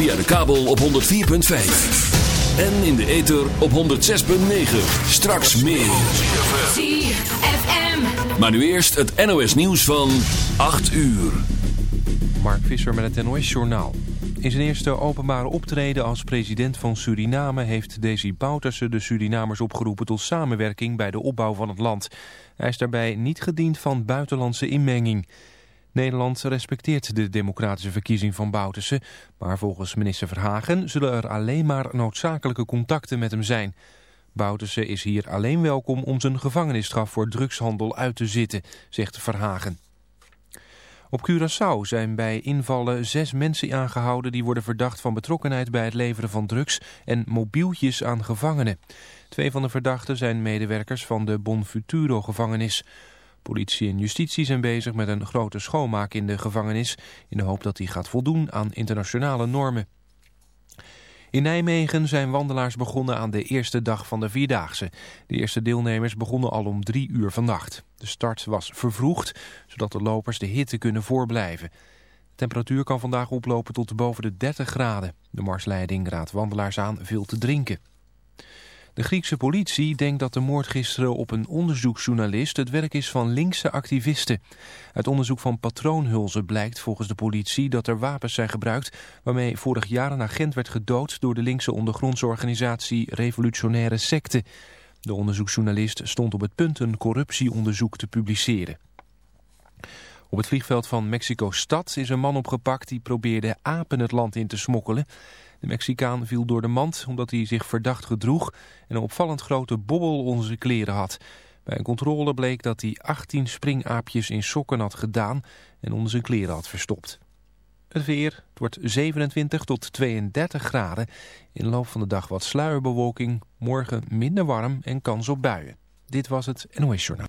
Via de kabel op 104.5. En in de ether op 106.9. Straks meer. Maar nu eerst het NOS nieuws van 8 uur. Mark Visser met het NOS-journaal. In zijn eerste openbare optreden als president van Suriname... heeft Desi Bouterse de Surinamers opgeroepen tot samenwerking bij de opbouw van het land. Hij is daarbij niet gediend van buitenlandse inmenging. Nederland respecteert de democratische verkiezing van Bouterse... maar volgens minister Verhagen zullen er alleen maar noodzakelijke contacten met hem zijn... Bouterse is hier alleen welkom om zijn gevangenisstraf voor drugshandel uit te zitten, zegt Verhagen. Op Curaçao zijn bij invallen zes mensen aangehouden die worden verdacht van betrokkenheid bij het leveren van drugs en mobieltjes aan gevangenen. Twee van de verdachten zijn medewerkers van de Bonfuturo gevangenis. Politie en justitie zijn bezig met een grote schoonmaak in de gevangenis in de hoop dat die gaat voldoen aan internationale normen. In Nijmegen zijn wandelaars begonnen aan de eerste dag van de Vierdaagse. De eerste deelnemers begonnen al om drie uur vannacht. De start was vervroegd, zodat de lopers de hitte kunnen voorblijven. De temperatuur kan vandaag oplopen tot boven de 30 graden. De marsleiding raadt wandelaars aan veel te drinken. De Griekse politie denkt dat de moord gisteren op een onderzoeksjournalist het werk is van linkse activisten. Uit onderzoek van patroonhulzen blijkt volgens de politie dat er wapens zijn gebruikt waarmee vorig jaar een agent werd gedood door de linkse ondergrondse organisatie Revolutionaire Secte. De onderzoeksjournalist stond op het punt een corruptieonderzoek te publiceren. Op het vliegveld van Mexico-stad is een man opgepakt die probeerde apen het land in te smokkelen. De Mexicaan viel door de mand omdat hij zich verdacht gedroeg en een opvallend grote bobbel onder zijn kleren had. Bij een controle bleek dat hij 18 springaapjes in sokken had gedaan en onder zijn kleren had verstopt. Het weer, het wordt 27 tot 32 graden. In de loop van de dag wat sluierbewolking, morgen minder warm en kans op buien. Dit was het NOS Journaal.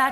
I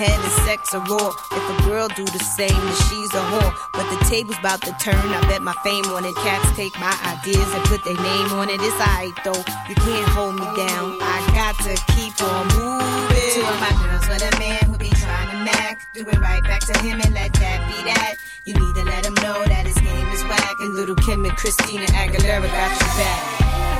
hand sex a raw. If a girl do the same, then she's a whore. But the table's about to turn. I bet my fame on it. Cats take my ideas and put their name on it. It's alright though. You can't hold me down. I got to keep on moving. Two of my girls with a man who be trying to mac. Do it right back to him and let that be that. You need to let him know that his game is whack. And little Kim and Christina Aguilera got your back.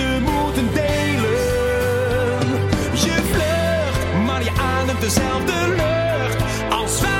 ze moeten delen. Je vlucht, maar je ademt dezelfde lucht als wij.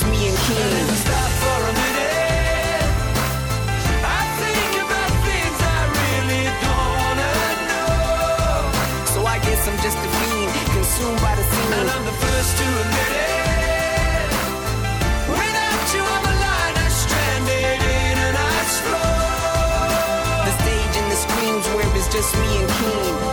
me and Keen. I'm just a fiend, consumed by the scene. And I'm the first to admit it. Without you stranded in an ice. The stage and the where it's just me and Keen.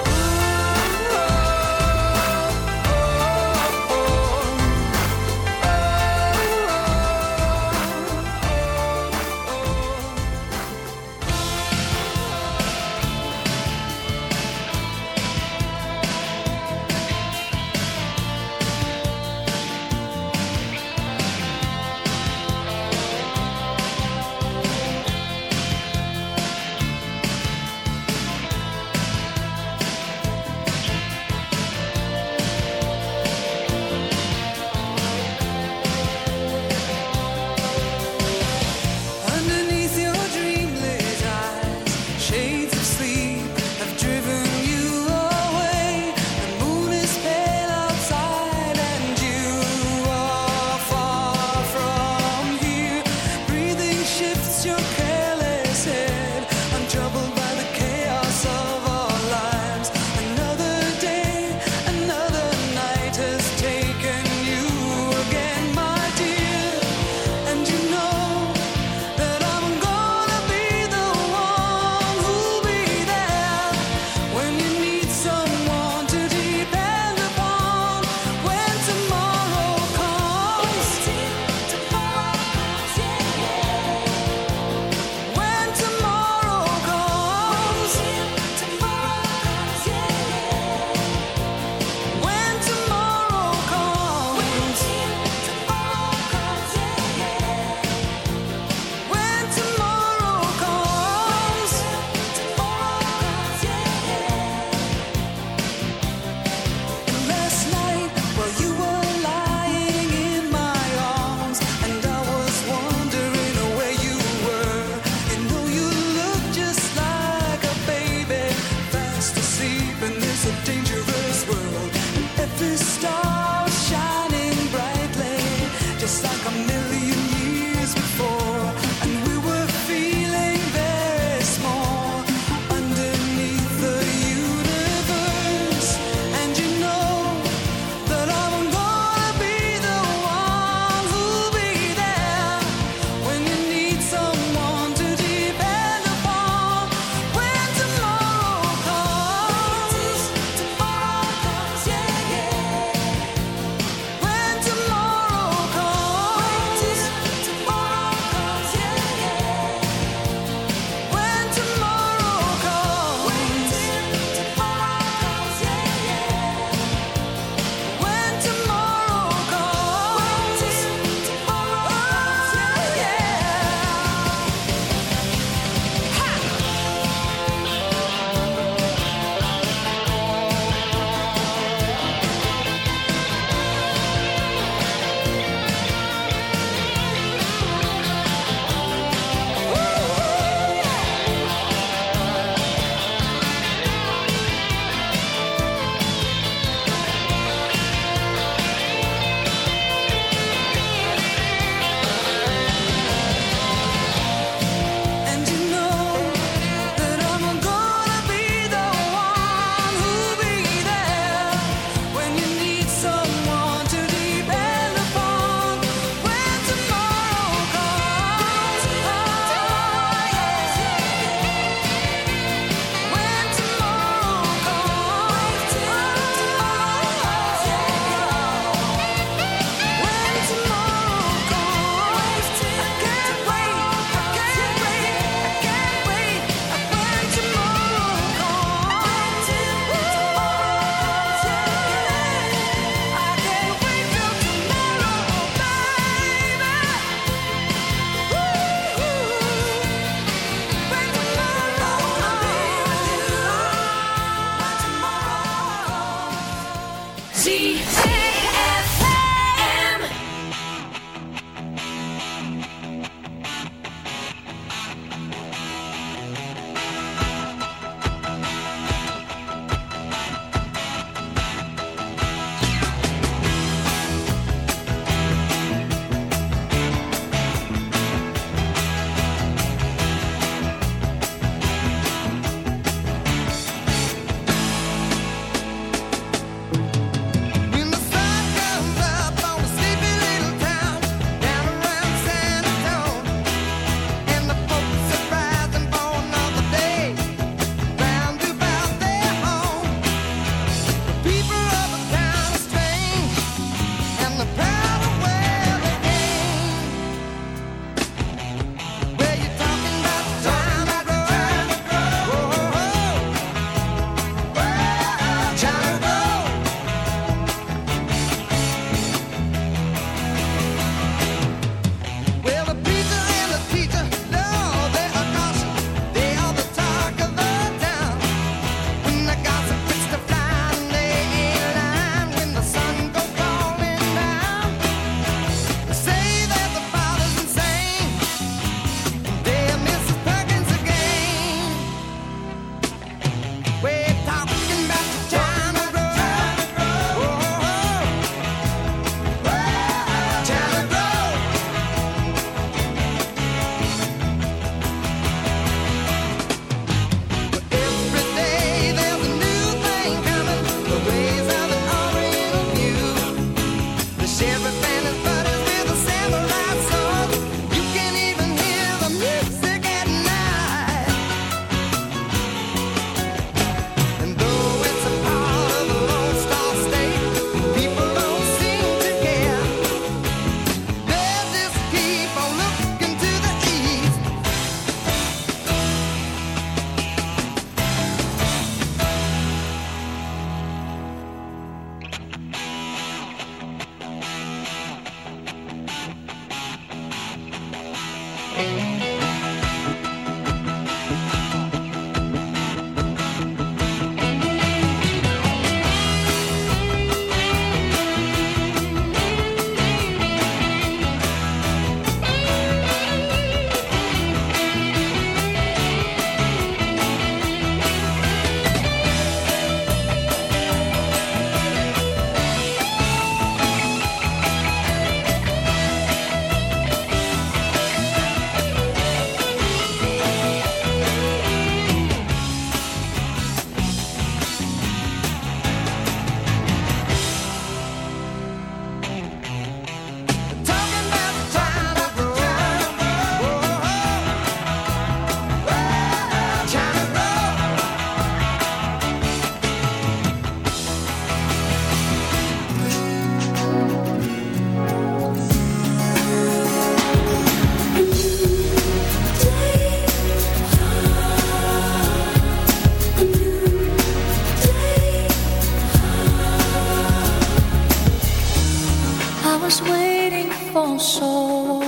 手。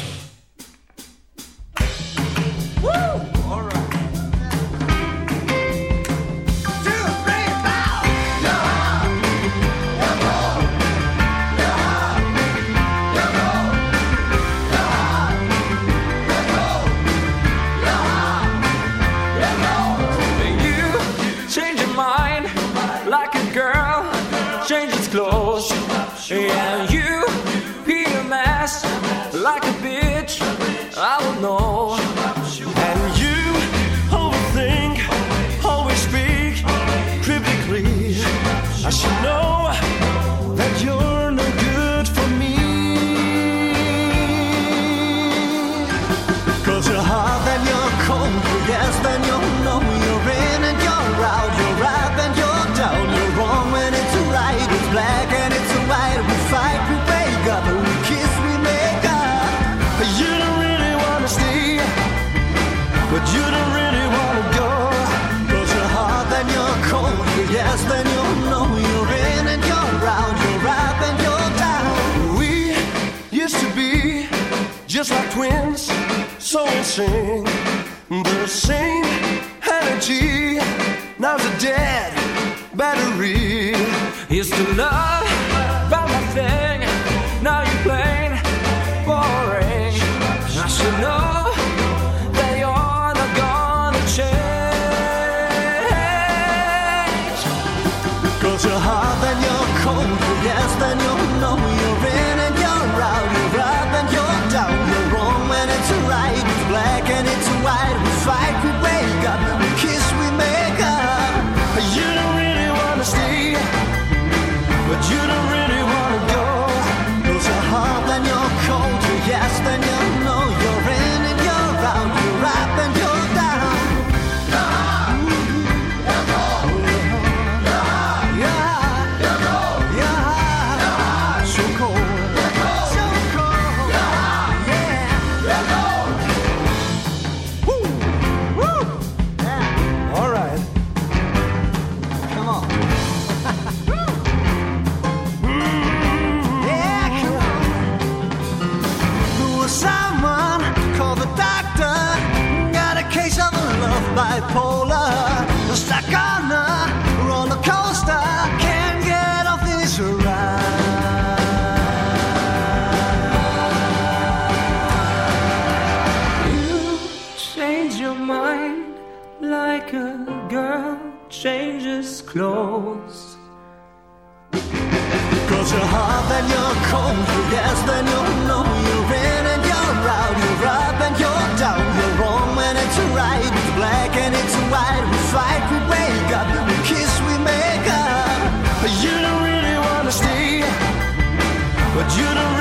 then you're cold, yes, then you know you're in and you're out, you're up and you're down, you're wrong and it's right, it's black and it's white, we fight, we wake up, we kiss, we make up. But you don't really wanna stay, but you don't really